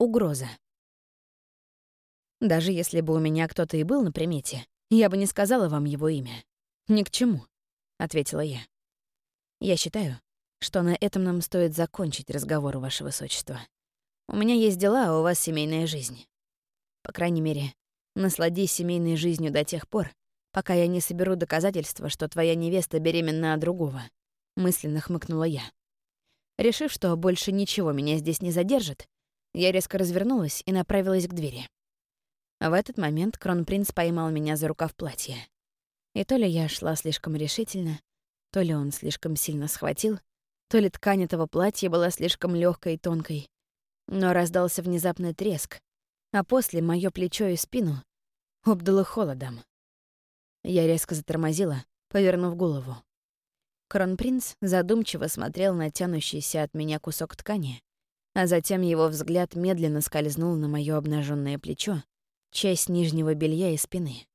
угроза. Даже если бы у меня кто-то и был на примете, я бы не сказала вам его имя. Ни к чему, — ответила я. Я считаю, что на этом нам стоит закончить разговор, Ваше Высочество. У меня есть дела, а у вас семейная жизнь. По крайней мере, насладись семейной жизнью до тех пор, пока я не соберу доказательства, что твоя невеста беременна от другого», — мысленно хмыкнула я. Решив, что больше ничего меня здесь не задержит, я резко развернулась и направилась к двери. В этот момент кронпринц поймал меня за рукав платья. И то ли я шла слишком решительно, то ли он слишком сильно схватил, то ли ткань этого платья была слишком легкой и тонкой. Но раздался внезапный треск, а после моё плечо и спину обдало холодом. Я резко затормозила, повернув голову. Кронпринц задумчиво смотрел на тянущийся от меня кусок ткани, а затем его взгляд медленно скользнул на моё обнаженное плечо, часть нижнего белья и спины.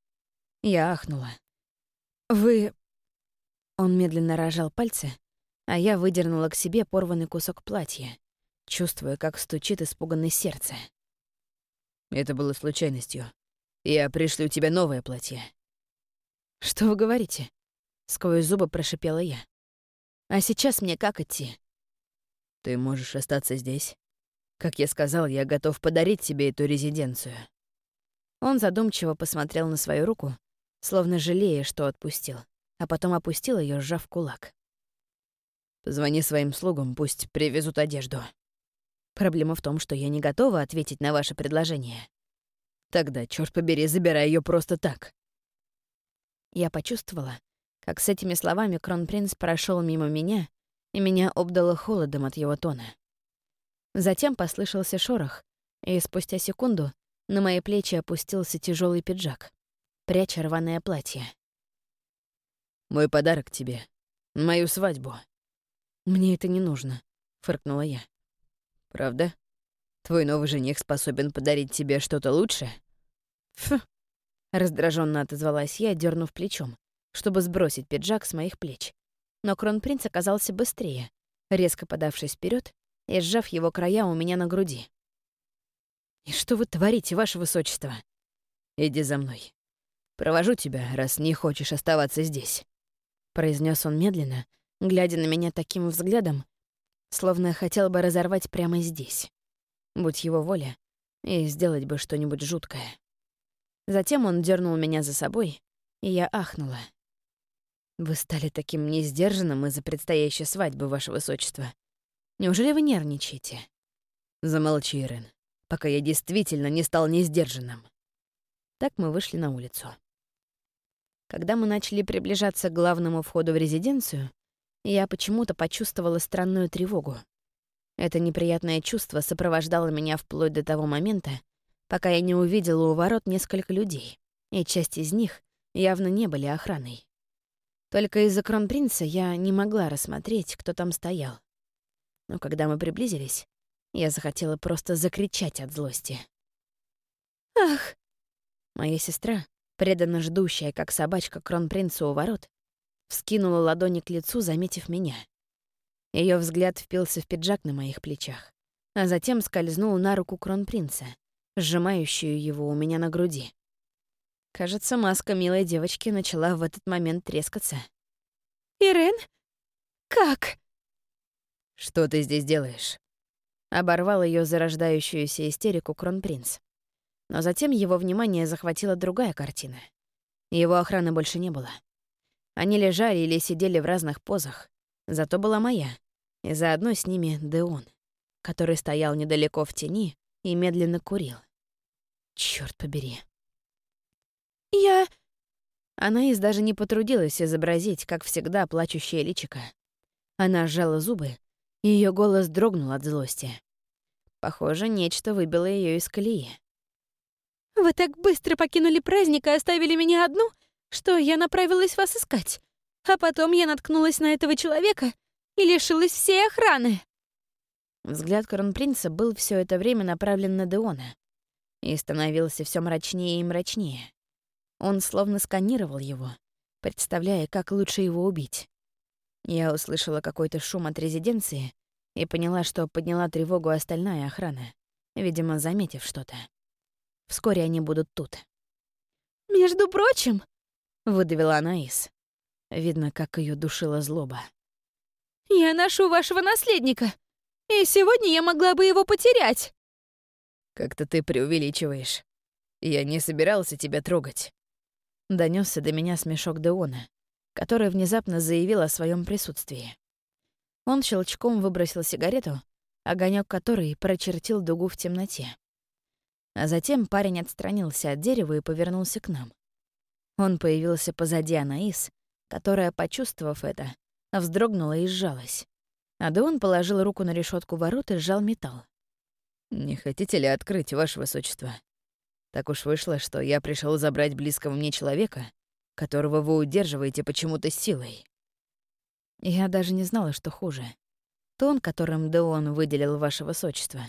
Я ахнула. «Вы...» Он медленно рожал пальцы, а я выдернула к себе порванный кусок платья, чувствуя, как стучит испуганное сердце. Это было случайностью. Я пришлю тебе новое платье. «Что вы говорите?» — сквозь зубы прошипела я. «А сейчас мне как идти?» «Ты можешь остаться здесь. Как я сказал, я готов подарить тебе эту резиденцию». Он задумчиво посмотрел на свою руку, словно жалея, что отпустил, а потом опустил ее, сжав кулак. «Позвони своим слугам, пусть привезут одежду». Проблема в том, что я не готова ответить на ваше предложение. Тогда, черт побери, забирай ее просто так. Я почувствовала, как с этими словами кронпринц прошел мимо меня, и меня обдало холодом от его тона. Затем послышался шорох, и спустя секунду на мои плечи опустился тяжелый пиджак, пряча рваное платье. «Мой подарок тебе. Мою свадьбу». «Мне это не нужно», — фыркнула я. «Правда? Твой новый жених способен подарить тебе что-то лучше?» «Фу», Раздраженно отозвалась я, дернув плечом, чтобы сбросить пиджак с моих плеч. Но кронпринц оказался быстрее, резко подавшись вперед и сжав его края у меня на груди. «И что вы творите, ваше высочество?» «Иди за мной. Провожу тебя, раз не хочешь оставаться здесь», — произнес он медленно, глядя на меня таким взглядом, словно хотел бы разорвать прямо здесь. Будь его воля, и сделать бы что-нибудь жуткое. Затем он дернул меня за собой, и я ахнула. «Вы стали таким несдержанным из-за предстоящей свадьбы, Ваше Высочество. Неужели вы нервничаете?» «Замолчи, Ирен, пока я действительно не стал несдержанным». Так мы вышли на улицу. Когда мы начали приближаться к главному входу в резиденцию, я почему-то почувствовала странную тревогу. Это неприятное чувство сопровождало меня вплоть до того момента, пока я не увидела у ворот несколько людей, и часть из них явно не были охраной. Только из-за кронпринца я не могла рассмотреть, кто там стоял. Но когда мы приблизились, я захотела просто закричать от злости. «Ах!» Моя сестра, преданно ждущая, как собачка кронпринца у ворот, вскинула ладони к лицу, заметив меня. Ее взгляд впился в пиджак на моих плечах, а затем скользнул на руку кронпринца, сжимающую его у меня на груди. Кажется, маска милой девочки начала в этот момент трескаться. «Ирен? Как?» «Что ты здесь делаешь?» Оборвал ее зарождающуюся истерику кронпринц. Но затем его внимание захватила другая картина. Его охраны больше не было. Они лежали или сидели в разных позах. Зато была моя, и заодно с ними Деон, который стоял недалеко в тени и медленно курил. Черт побери. Я... Она из даже не потрудилась изобразить, как всегда, плачущее личико. Она сжала зубы, и ее голос дрогнул от злости. Похоже, нечто выбило ее из колеи. «Вы так быстро покинули праздник и оставили меня одну, что я направилась вас искать. А потом я наткнулась на этого человека и лишилась всей охраны». Взгляд кронпринца был все это время направлен на Деона и становился все мрачнее и мрачнее. Он словно сканировал его, представляя, как лучше его убить. Я услышала какой-то шум от резиденции и поняла, что подняла тревогу остальная охрана. видимо, заметив что-то. Вскоре они будут тут. «Между прочим», — выдавила Анаис. Видно, как ее душила злоба. «Я ношу вашего наследника, и сегодня я могла бы его потерять». «Как-то ты преувеличиваешь. Я не собирался тебя трогать». Донесся до меня смешок Деона, который внезапно заявил о своем присутствии. Он щелчком выбросил сигарету, огонек которой прочертил дугу в темноте. А затем парень отстранился от дерева и повернулся к нам. Он появился позади Анаис, которая, почувствовав это, вздрогнула и сжалась. А Деон положил руку на решетку ворот и сжал металл. «Не хотите ли открыть, Ваше Высочество? Так уж вышло, что я пришел забрать близкого мне человека, которого вы удерживаете почему-то силой». Я даже не знала, что хуже. Тон, которым Деон выделил Ваше Высочество,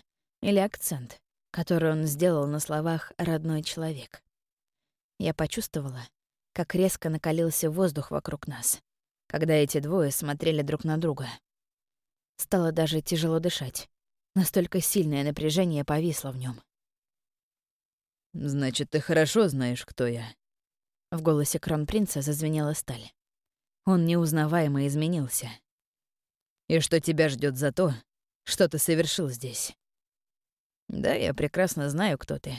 или акцент, который он сделал на словах «родной человек». Я почувствовала, как резко накалился воздух вокруг нас, когда эти двое смотрели друг на друга. Стало даже тяжело дышать. Настолько сильное напряжение повисло в нем. «Значит, ты хорошо знаешь, кто я». В голосе кронпринца зазвенела сталь. Он неузнаваемо изменился. «И что тебя ждет за то, что ты совершил здесь?» «Да, я прекрасно знаю, кто ты».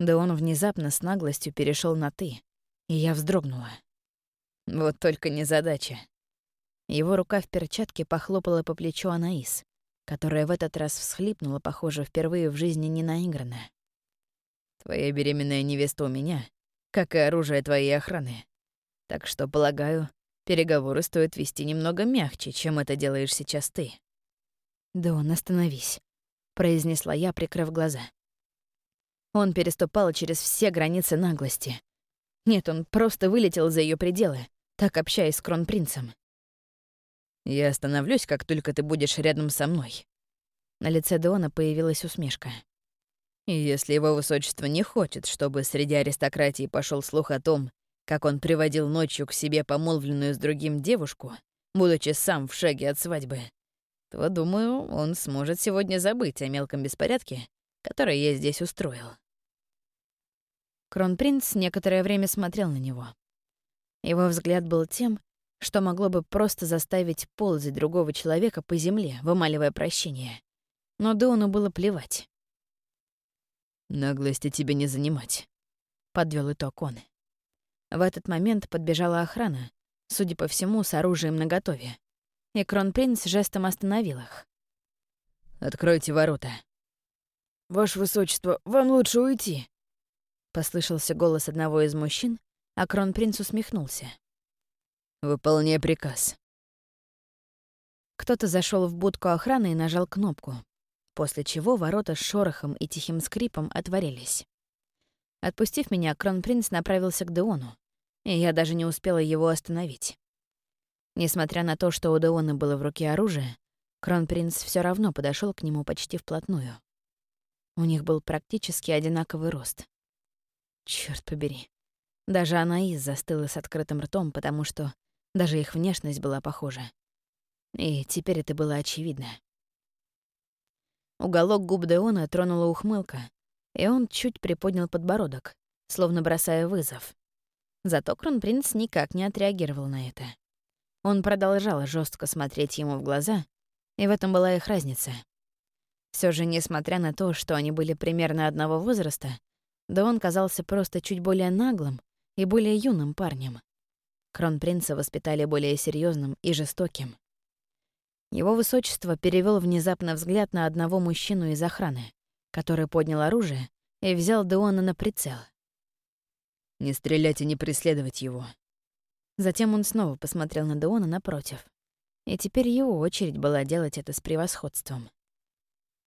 Да он внезапно с наглостью перешел на «ты», и я вздрогнула. Вот только незадача. Его рука в перчатке похлопала по плечу Анаис, которая в этот раз всхлипнула, похоже, впервые в жизни не наигранно. «Твоя беременная невеста у меня, как и оружие твоей охраны. Так что, полагаю, переговоры стоит вести немного мягче, чем это делаешь сейчас ты». «Дон, остановись», — произнесла я, прикрыв глаза. Он переступал через все границы наглости, нет, он просто вылетел за ее пределы, так общаясь с кронпринцем. «Я остановлюсь, как только ты будешь рядом со мной». На лице Дона появилась усмешка. Если его высочество не хочет, чтобы среди аристократии пошел слух о том, как он приводил ночью к себе помолвленную с другим девушку, будучи сам в шаге от свадьбы, то, думаю, он сможет сегодня забыть о мелком беспорядке, который я здесь устроил. Кронпринц некоторое время смотрел на него. Его взгляд был тем, что могло бы просто заставить ползать другого человека по земле, вымаливая прощение. Но Дону было плевать. «Наглости тебе не занимать», — подвел итог он. В этот момент подбежала охрана, судя по всему, с оружием наготове, и кронпринц жестом остановил их. «Откройте ворота». «Ваше высочество, вам лучше уйти», Послышался голос одного из мужчин, а кронпринц усмехнулся. «Выполняй приказ». Кто-то зашел в будку охраны и нажал кнопку, после чего ворота с шорохом и тихим скрипом отворились. Отпустив меня, кронпринц направился к Деону, и я даже не успела его остановить. Несмотря на то, что у Деона было в руке оружие, кронпринц все равно подошел к нему почти вплотную. У них был практически одинаковый рост. Черт побери. Даже Анаис застыла с открытым ртом, потому что даже их внешность была похожа. И теперь это было очевидно. Уголок губ Деона тронула ухмылка, и он чуть приподнял подбородок, словно бросая вызов. Зато кронпринц никак не отреагировал на это. Он продолжал жестко смотреть ему в глаза, и в этом была их разница. Все же, несмотря на то, что они были примерно одного возраста, да он казался просто чуть более наглым и более юным парнем. Кронпринца воспитали более серьезным и жестоким. Его высочество перевел внезапно взгляд на одного мужчину из охраны, который поднял оружие и взял Деона на прицел. «Не стрелять и не преследовать его». Затем он снова посмотрел на Деона напротив. И теперь его очередь была делать это с превосходством.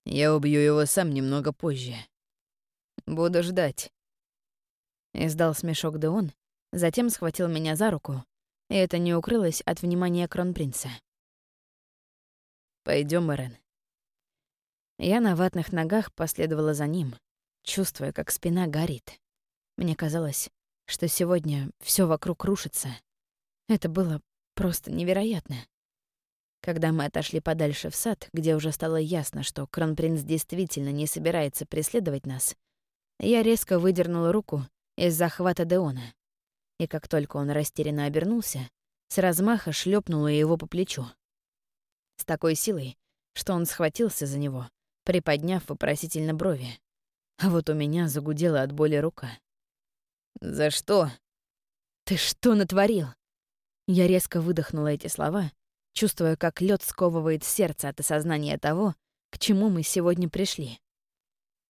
«Я убью его сам немного позже», Буду ждать. Издал смешок Деон, затем схватил меня за руку, и это не укрылось от внимания кронпринца. Пойдем, Эрен. Я на ватных ногах последовала за ним, чувствуя, как спина горит. Мне казалось, что сегодня все вокруг рушится. Это было просто невероятно. Когда мы отошли подальше в сад, где уже стало ясно, что кронпринц действительно не собирается преследовать нас, я резко выдернула руку из захвата Деона. И как только он растерянно обернулся, с размаха шлепнула его по плечу. С такой силой, что он схватился за него, приподняв вопросительно брови. А вот у меня загудела от боли рука. «За что?» «Ты что натворил?» Я резко выдохнула эти слова, чувствуя, как лед сковывает сердце от осознания того, к чему мы сегодня пришли.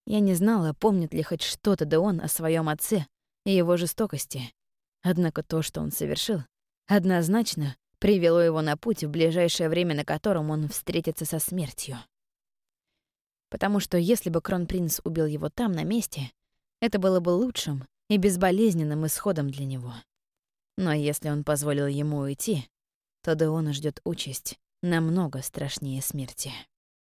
Я не знала, помнит ли хоть что-то да он о своем отце и его жестокости. Однако то, что он совершил, однозначно привело его на путь, в ближайшее время на котором он встретится со смертью. Потому что если бы кронпринц убил его там, на месте, это было бы лучшим и безболезненным исходом для него. Но если он позволил ему уйти, то Деона ждет участь намного страшнее смерти.